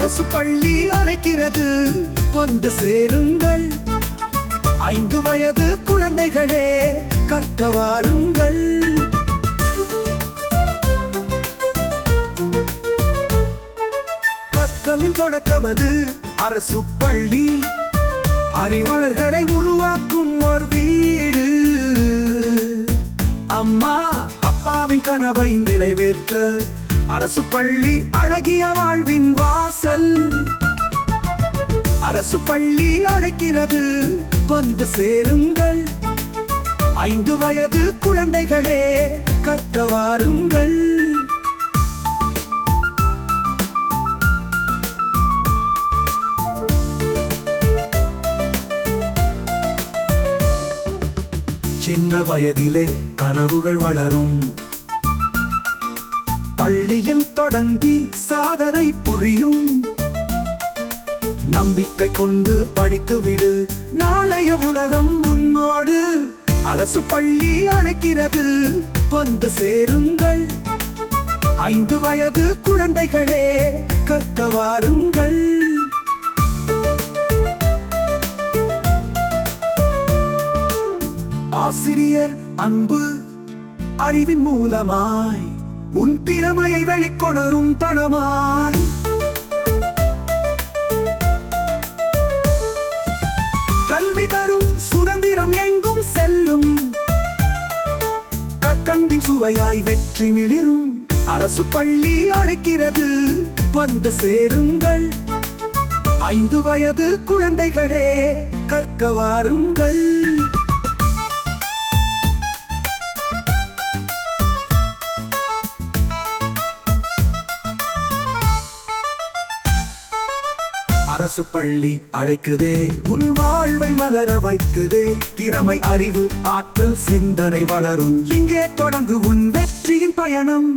அரசு பள்ளி அழைக்கிறது. வந்து சேருங்கள். ஐந்து வயது குழந்தைகளே கற்க வாருங்கள். கற்றலின் தொடக்கமது அரசு பள்ளி. அறிவாளர்களை உருவாக்கும் ஒரு வீடு. அம்மா அப்பாவின் கனவை நிறைவேற்ற. அரசு பள்ளி அழகிய வாழ்வின் வாசல். அரசு பள்ளி அழைக்கிறது வந்து சேருங்கள். ஐந்து வயது குழந்தைகளே கற்க வாருங்கள். சின்ன வயதிலே கனவுகள் வளரும். பள்ளியில் தொடங்கி சாதனை புரியும். நம்பிக்கை கொண்டு படித்து விடு. நாளைய உலகம் முன்னோடு அரசு பள்ளி அழைக்கிறது வந்து சேருங்கள். ஐந்து வயது குழந்தைகளே கற்க வாருங்கள். ஆசிரியர் அன்பு அறிவின் மூலமாய் உன் திறமையை வெளிக்கொணரும் தளமான். கல்வி தரும் சுதந்திரம் எங்கும் செல்லும். கற்கண்டின் சுவையாய் வெற்றி மிளிரும். அரசு பள்ளி அழைக்கிறது வந்து சேருங்கள். ஐந்து வயது குழந்தைகளே கற்க வாருங்கள். அரசு பள்ளி அழைக்குதே. உன் வாழ்வை மலர வைக்குதே. திறமை அறிவு ஆற்றல் சிந்தனை வளரும். இங்கே தொடங்கு உன் வெற்றியின் பயணம்.